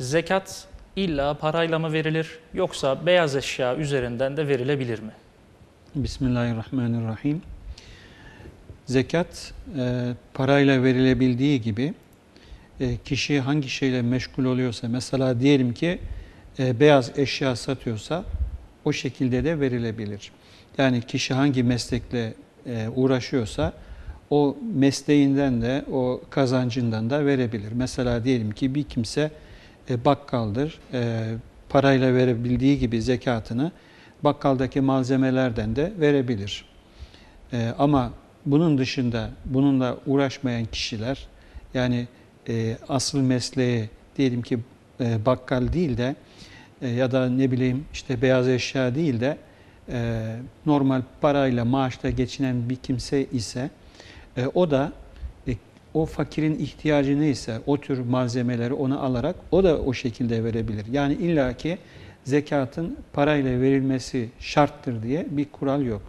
zekat illa parayla mı verilir yoksa beyaz eşya üzerinden de verilebilir mi? Bismillahirrahmanirrahim. Zekat e, parayla verilebildiği gibi e, kişi hangi şeyle meşgul oluyorsa mesela diyelim ki e, beyaz eşya satıyorsa o şekilde de verilebilir. Yani kişi hangi meslekle e, uğraşıyorsa o mesleğinden de o kazancından da verebilir. Mesela diyelim ki bir kimse e, bakkaldır. E, parayla verebildiği gibi zekatını bakkaldaki malzemelerden de verebilir. E, ama bunun dışında bununla uğraşmayan kişiler yani e, asıl mesleği diyelim ki e, bakkal değil de e, ya da ne bileyim işte beyaz eşya değil de e, normal parayla maaşla geçinen bir kimse ise e, o da o fakirin ihtiyacı neyse o tür malzemeleri ona alarak o da o şekilde verebilir. Yani illaki zekatın parayla verilmesi şarttır diye bir kural yok.